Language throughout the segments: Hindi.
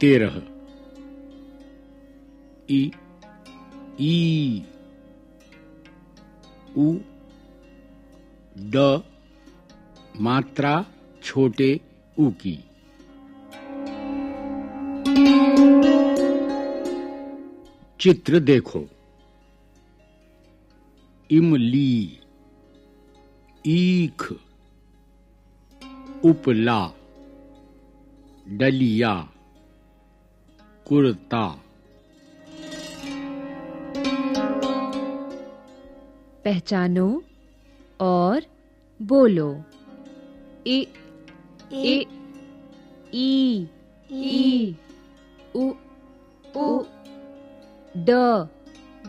तेरह। ई ई, उ, ड, मात्रा, छोटे, उ की। चित्र देखो। इमली, ईख, उपला, डलिया। कुर्ता पहचानो और बोलो। इ इ ई ई उ उ ड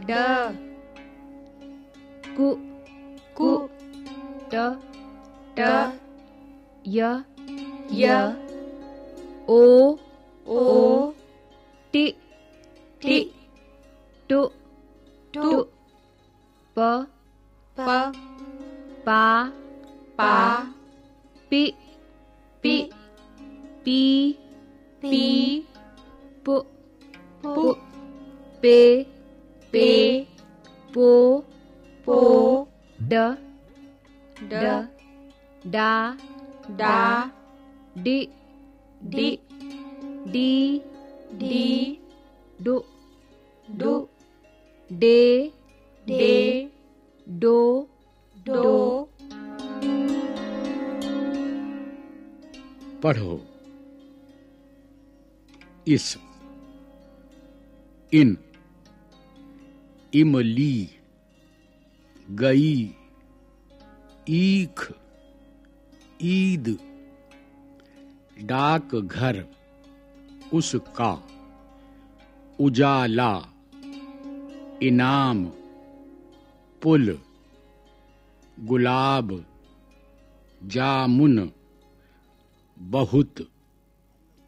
ड कु कु ट ट य य ओ ओ टि टि टु टु प प पा पा पि पि पी पी पु पु पे पे पो पो ड ड डा डा डि डि डी डी डु डु डे डे डो डो पढ़ो। इस इन इमली गई ईख ईद डाक घर उसका। उजाला। इनाम। पुल। गुलाब। जामुन। बहुत।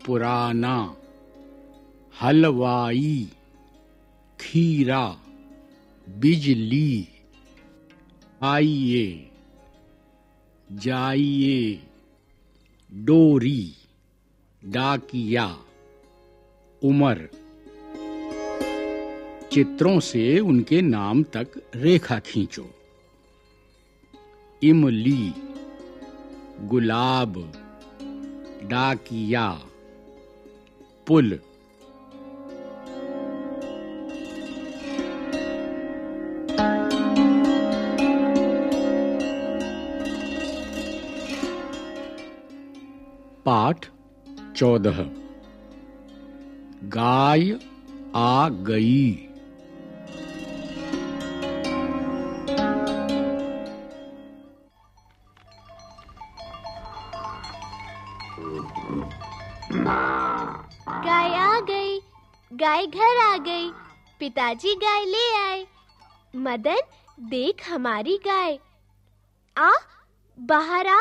पुराना। हलवाई। खीरा। बिजली। आइए। जाइए। डोरी। डाकिया। उमर। चित्रों से उनके नाम तक रेखा खींचो। इमली गुलाब डाकिया पुल। पाठ चौदह। गाय आ गई। गाय आ गई, गाय घर आ गई, पिताजी गाय ले आए। मदन, देख हमारी गाय। आ, बाहर आ।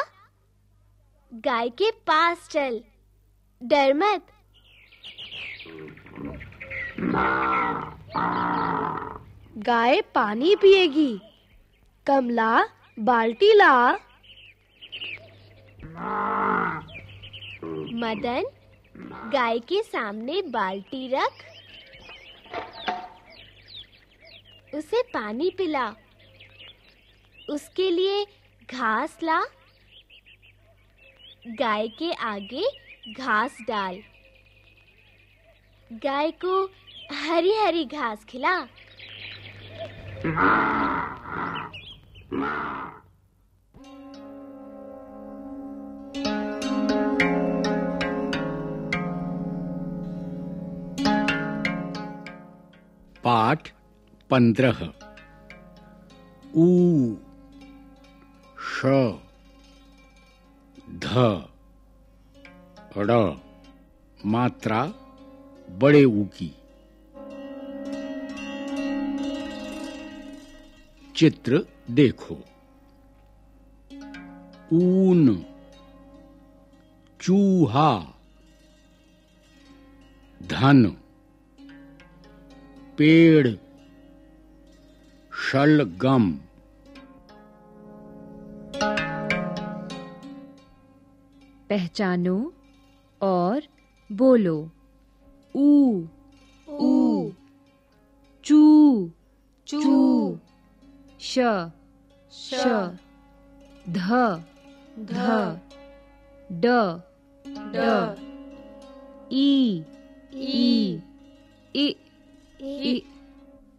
गाय के पास चल। डर मत गाय पानी पिएगी। कमला बाल्टी ला। मदन, गाय के सामने बाल्टी रख। उसे पानी पिला। उसके लिए घास ला। गाय के आगे घास डाल। गाय को हरी हरी घास खिला। पाठ पंद्रह। ऊ श ध। ड़ मात्रा बड़े ऊ की। चित्र देखो। ऊन चूहा धन पेड़ शलगम। पहचानो और बोलो। ऊ ऊ चू चू। श। श। ध। ध। ड। ड। ई। ई। इ। ई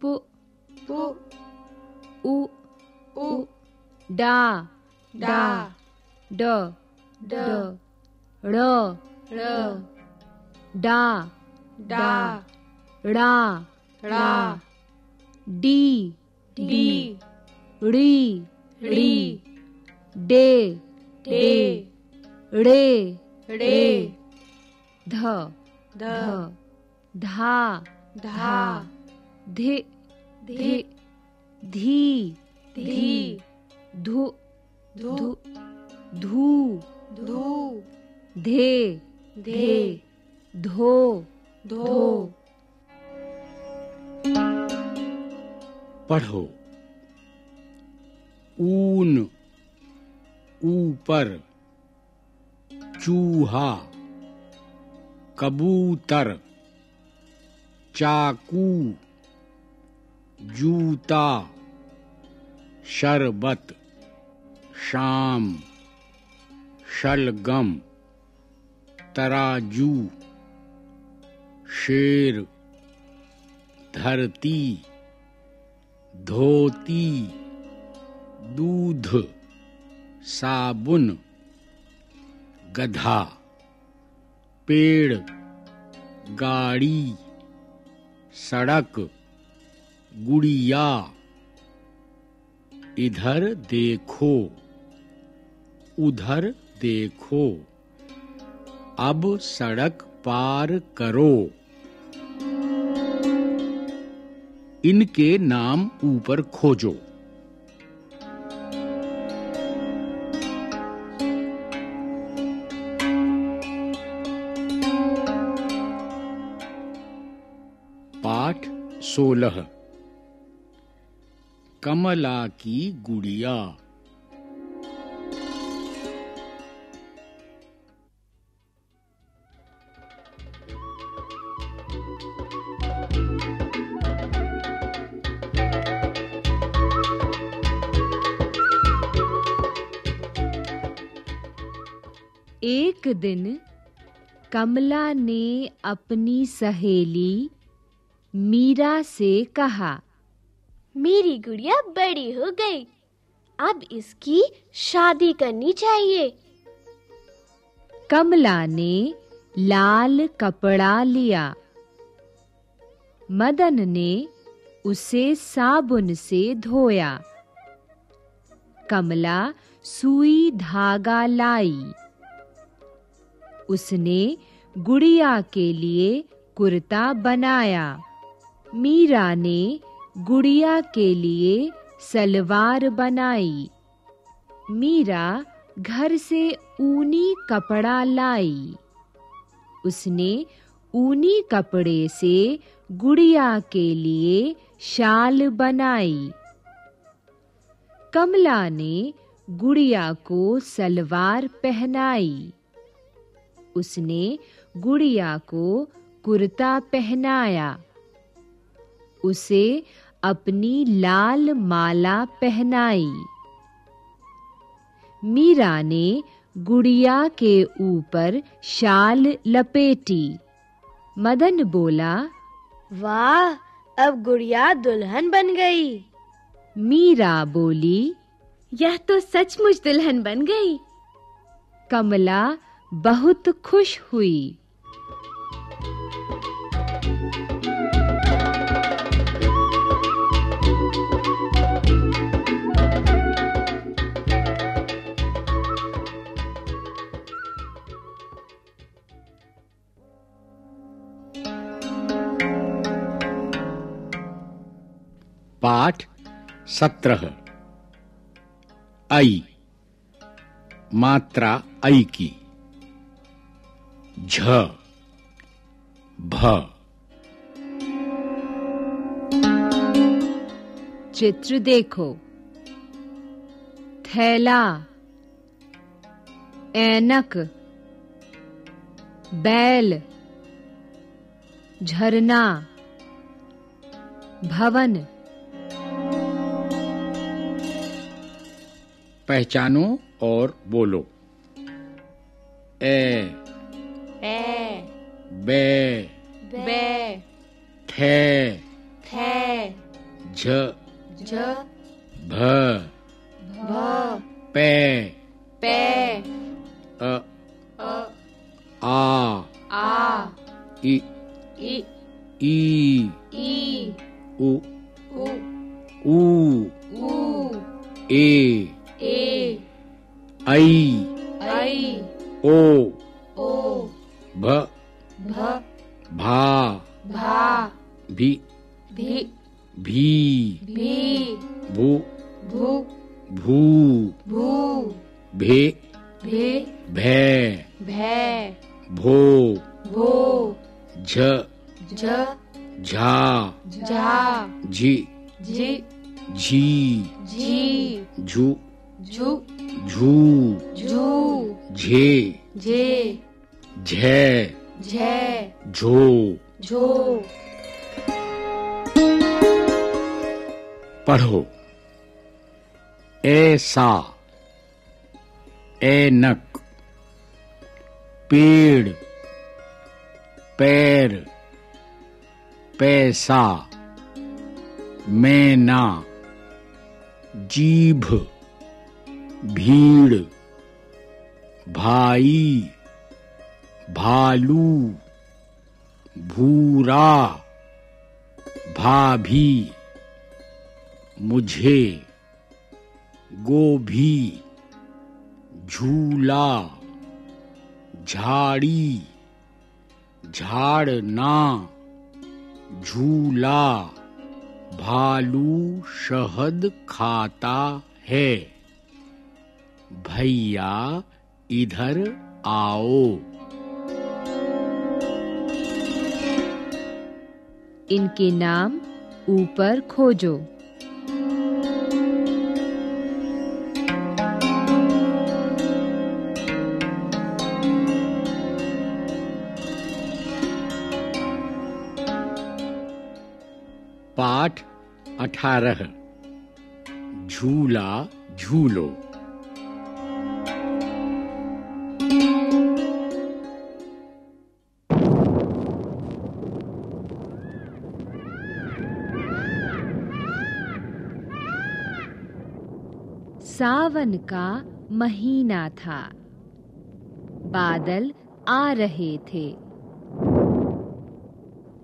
पु। पु। उ। उ। डा। डा। ड। ड। ड। ड़। ड़। डा। डा। ड़ा। ड़ा। डी। डी ड़ी ड़ी डे डे ड़े ड़े ध ध ध धा धा धि धी धी धी धु धु धु धू धू धे धे धो। धो। पढ़ो। ऊन ऊपर चूहा कबूतर चाकू जूता शरबत शाम शलगम तराजू शेर धरती धोती। दूध, साबुन, गधा, पेड़, गाड़ी, सड़क, गुड़िया। इधर देखो, उधर देखो। अब सड़क पार करो। इनके नाम ऊपर खोजो। सोलह। कमला की गुड़िया। एक दिन कमला ने अपनी सहेली मीरा से कहा मेरी गुड़िया बड़ी हो गई। अब इसकी शादी करनी चाहिए। कमला ने लाल कपड़ा लिया। मदन ने उसे साबुन से धोया। कमला सुई धागा लाई। उसने गुड़िया के लिए कुर्ता बनाया। मीरा ने गुड़िया के लिए सलवार बनाई। मीरा घर से ऊनी कपड़ा लाई। उसने ऊनी कपड़े से गुड़िया के लिए शाल बनाई। कमला ने गुड़िया को सलवार पहनाई। उसने गुड़िया को कुर्ता पहनाया। उसे अपनी लाल माला पहनाई। मीरा ने गुड़िया के ऊपर शाल लपेटी। मदन बोला वाह अब गुड़िया दुल्हन बन गई। मीरा बोली यह तो सचमुच दुल्हन बन गई। कमला बहुत खुश हुई। पाठ सत्रह। आई मात्रा आई की। झ, भ। चित्र देखो। थैला, ऐनक, बैल, झरना, भवन। पहचानो और बोलो। ए ए बे बे थे थे झ झ भ भ पे पे झे झो। झो। पढ़ो। ऐसा। ऐनक। पेड़। पैर। पैसा। मैना। जीभ। भीड़। भाई। भालू। भूरा, भाभी, मुझे, गोभी, झूला, झाड़ी, झाड़ना, झूला, भालू शहद खाता है। भैया, इधर आओ। इनके नाम ऊपर खोजो। पाठ अठारह। झूला झूलो। सावन का महीना था। बादल आ रहे थे।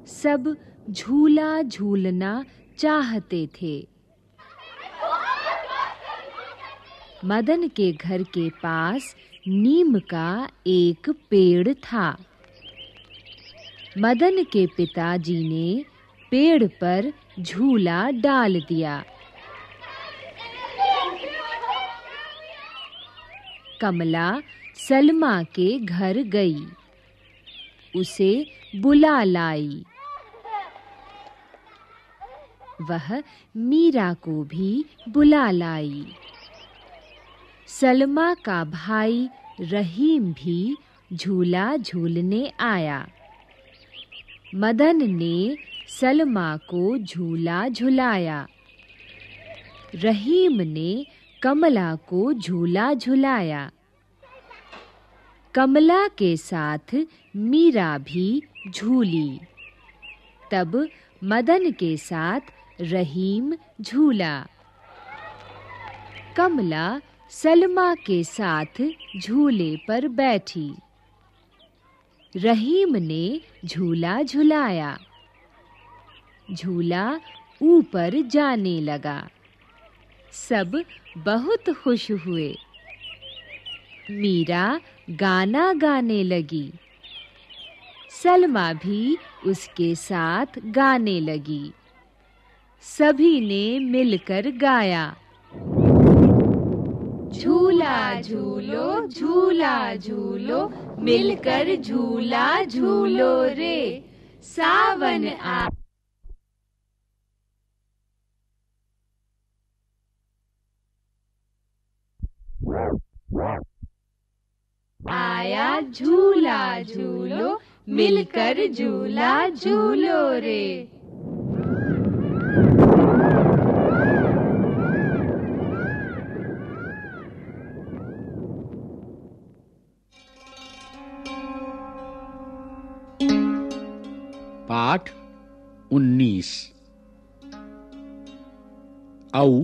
सब झूला झूलना चाहते थे। मदन के घर के पास नीम का एक पेड़ था। मदन के पिताजी ने पेड़ पर झूला डाल दिया। कमला सलमा के घर गई। उसे बुला लाई। वह मीरा को भी बुला लाई। सलमा का भाई रहीम भी झूला झूलने आया। मदन ने सलमा को झूला झुलाया। रहीम ने कमला को झूला झुलाया। कमला के साथ मीरा भी झूली। तब मदन के साथ रहीम झूला। कमला सलमा के साथ झूले पर बैठी। रहीम ने झूला झुलाया। झूला ऊपर जाने लगा। सब बहुत खुश हुए। मीरा गाना गाने लगी। सलमा भी उसके साथ गाने लगी। सभी ने मिलकर गाया। झूला झूलो झूला झूलो, मिलकर झूला झूलो रे। सावन आ आया झूला झूलो मिलकर झूला झूलो रे। पाठ उन्नीस। औ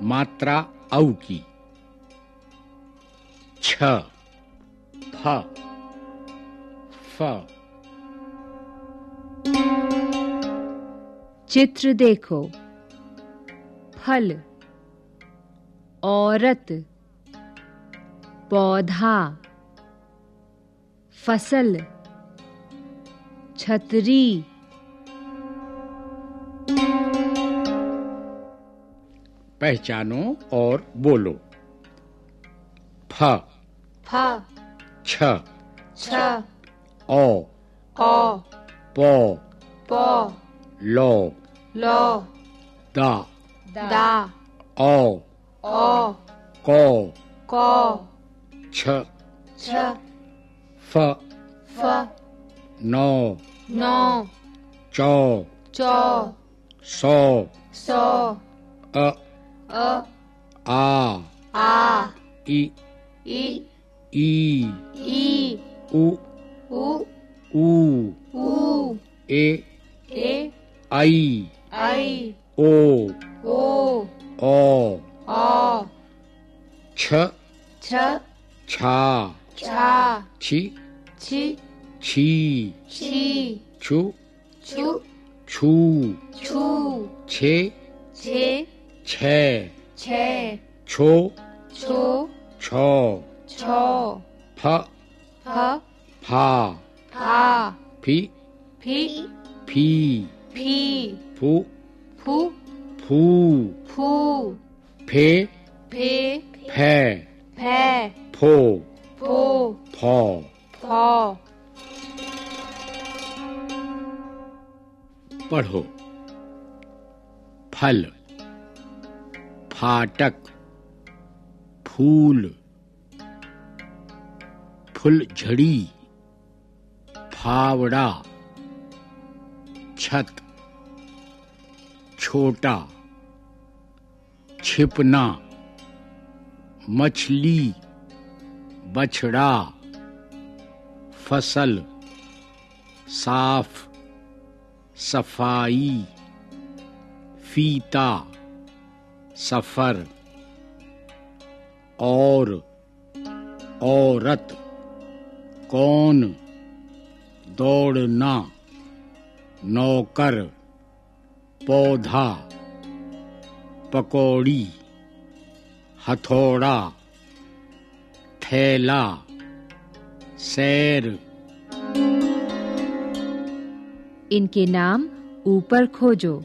मात्रा औ की। छ। फ। फ। चित्र देखो। फल। औरत। पौधा। फ़सल। छतरी। पहचानो और बोलो। फ। फ। छ। छ। ओ। ओ। पो। पो। लो। लो। दा। दा। ओ। ओ। को। को। छ। छ। फ। फ। नो। नो। चौ। चो। सौ। सो। अ। अ आ आ इ ई ई ई उ उ ऊ ऊ ए ए आई आई ओ ओ ओ ओ छ छ छा छा छी छी छी छी छु छु छू छू छे छे छे। छे। छो। छो। छो। छो। फ। फ। फा। फा। फ़ी। फ़ी। फ़ी। फ़ी। फू। फू। फू। फू। फे। फे। फे। फे। फो। फो। फो। फो। पढ़ो। फल। फाटक फूल फुलझड़ी फावड़ा छत छोटा छिपना मछली बछड़ा फ़सल साफ़ सफ़ाई फीता। सफ़र, और औरत, कौन दौड़ना, नौकर, पौधा, पकौड़ी, हथौड़ा, थैला, सैर। इनके नाम ऊपर खोजो।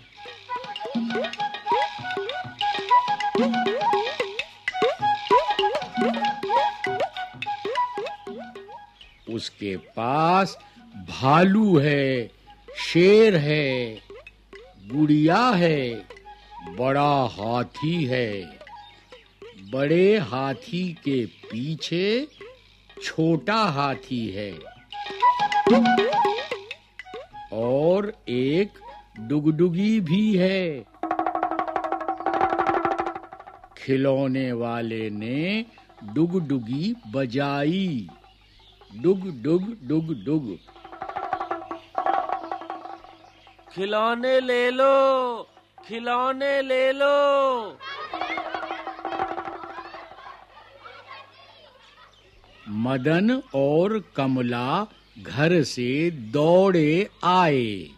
उसके पास भालू है, शेर है, गुड़िया है, बड़ा हाथी है। बड़े हाथी के पीछे छोटा हाथी है। और एक डुगडुगी भी है। खिलौने वाले ने डुगडुगी बजाई। डुग डुग डुग डुग। खिलौने ले लो, खिलौने ले लो। मदन और कमला घर से दौड़े आए।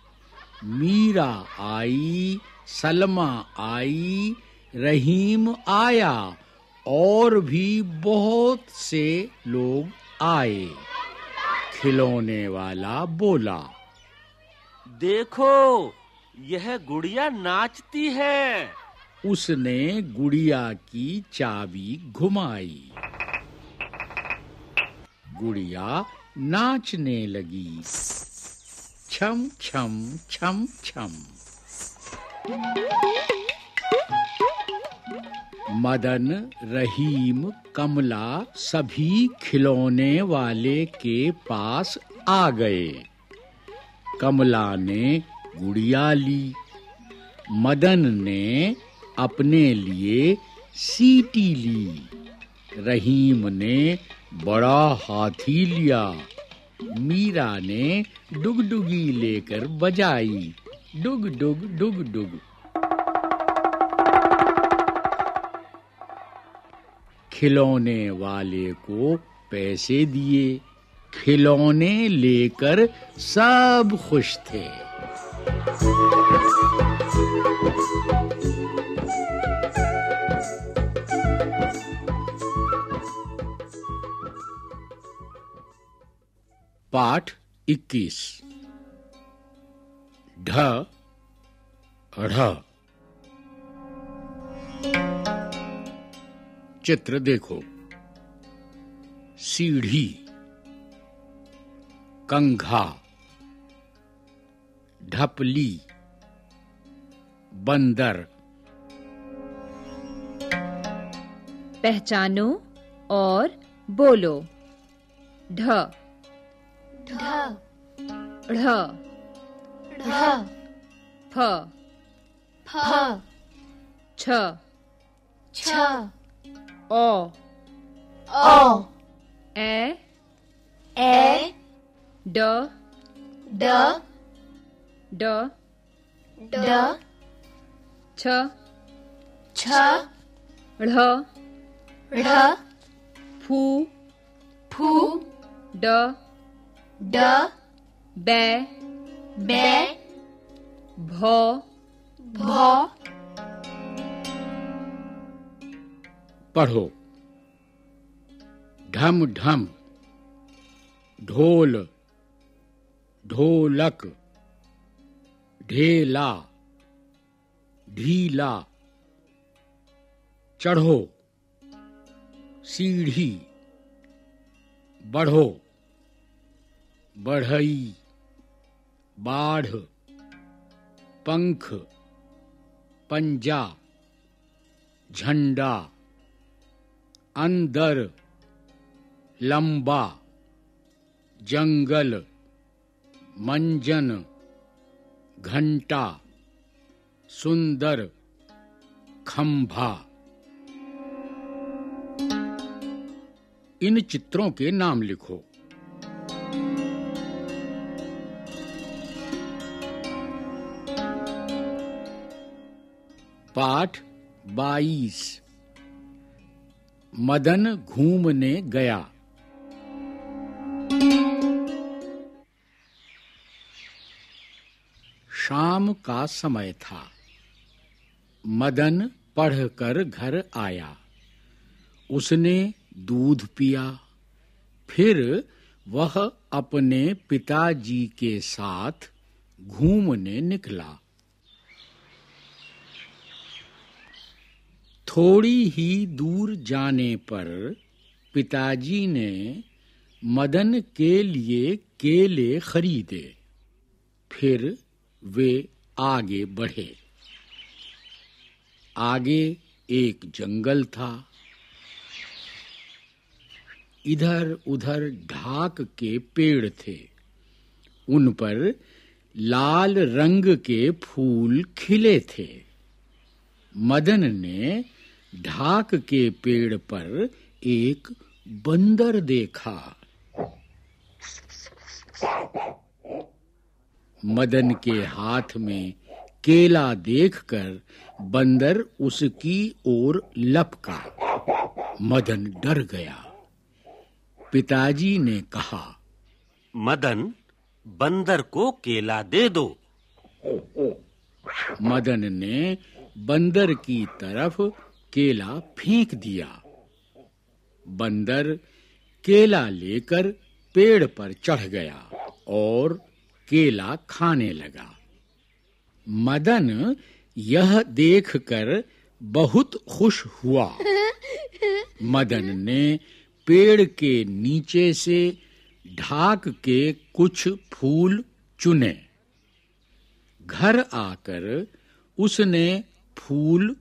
मीरा आई, सलमा आई, रहीम आया। और भी बहुत से लोग आए। खिलौने वाला बोला देखो यह गुड़िया नाचती है। उसने गुड़िया की चाबी घुमाई। गुड़िया नाचने लगी। छम छम छम छम। मदन, रहीम, कमला सभी खिलौने वाले के पास आ गए। कमला ने गुड़िया ली। मदन ने अपने लिए सीटी ली। रहीम ने बड़ा हाथी लिया। मीरा ने डुगडुगी लेकर बजाई। डुग डुग डुग डुग। खिलौने वाले को पैसे दिए। खिलौने लेकर सब खुश थे। पाठ 21 ढ ढ़। चित्र देखो। सीढ़ी कंघा ढपली बंदर। पहचानो और बोलो। ढ। ढ। ढ़। ढ। फ। फ। छ। छ। ओ ओ ए ए ड ड ड ड छ छ ढ़ ढ़ फू फू ड ड बै बै भ भ पढ़ो। ढम ढम ढोल, ढोलक, ढेला, ढीला। चढ़ो। सीढ़ी, बढ़ो। बढ़ई, बाढ़, पंख, पंजा, झंडा। अंदर लंबा जंगल मंजन घंटा सुंदर खंभा। इन चित्रों के नाम लिखो। पाठ 22 मदन घूमने गया। शाम का समय था। मदन पढ़कर घर आया। उसने दूध पिया। फिर वह अपने पिताजी के साथ घूमने निकला। थोड़ी ही दूर जाने पर पिताजी ने मदन के लिए केले खरीदे। फिर वे आगे बढ़े। आगे एक जंगल था। इधर उधर ढाक के पेड़ थे। उन पर लाल रंग के फूल खिले थे। मदन ने ढाक के पेड़ पर एक बंदर देखा। मदन के हाथ में केला देखकर बंदर उसकी ओर लपका। मदन डर गया। पिताजी ने कहा मदन बंदर को केला दे दो। मदन ने बंदर की तरफ़ केला फेंक दिया। बंदर केला लेकर पेड़ पर चढ़ गया और केला खाने लगा। मदन यह देखकर बहुत खुश हुआ। मदन ने पेड़ के नीचे से ढाक के कुछ फूल चुने। घर आकर उसने फूल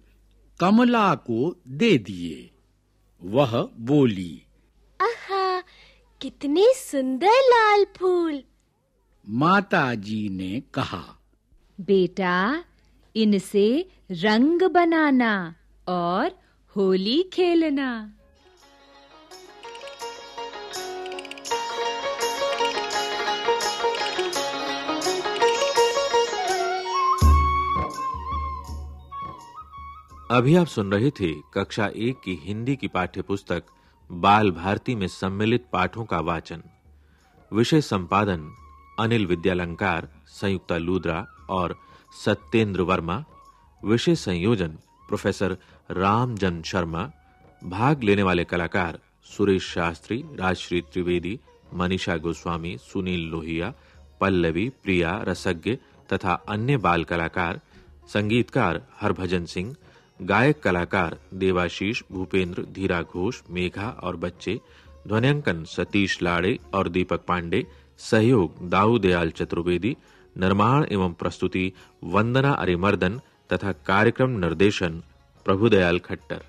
कमला को दे दिए। वह बोली आहा कितने सुंदर लाल फूल। माताजी ने कहा बेटा इनसे रंग बनाना और होली खेलना। अभी आप सुन रहे थे कक्षा एक की हिंदी की पाठ्य पुस्तक बाल भारती में सम्मिलित पाठों का वाचन। विषय संपादन, अनिल विद्यालंकार, संयुक्ता लूद्रा और सत्येंद्र वर्मा। विषय संयोजन, प्रोफेसर रामजन शर्मा। भाग लेने वाले कलाकार, सुरेश शास्त्री, राजश्री त्रिवेदी, मनीषा गोस्वामी, सुनील लोहिया, पल्लवी, प्रिया, रसज्ञ तथा अन्य बाल कलाकार, संगीतकार हरभजन सिंह गायक, कलाकार देवाशीष, भूपेंद्र, धीरा घोष, मेघा और बच्चे, ध्वनियांकन सतीश लाड़े और दीपक पांडे, सहयोग दाऊदयाल चतुर्वेदी, निर्माण एवं प्रस्तुति वंदना अरिमर्दन तथा कार्यक्रम निर्देशन प्रभुदयाल खट्टर।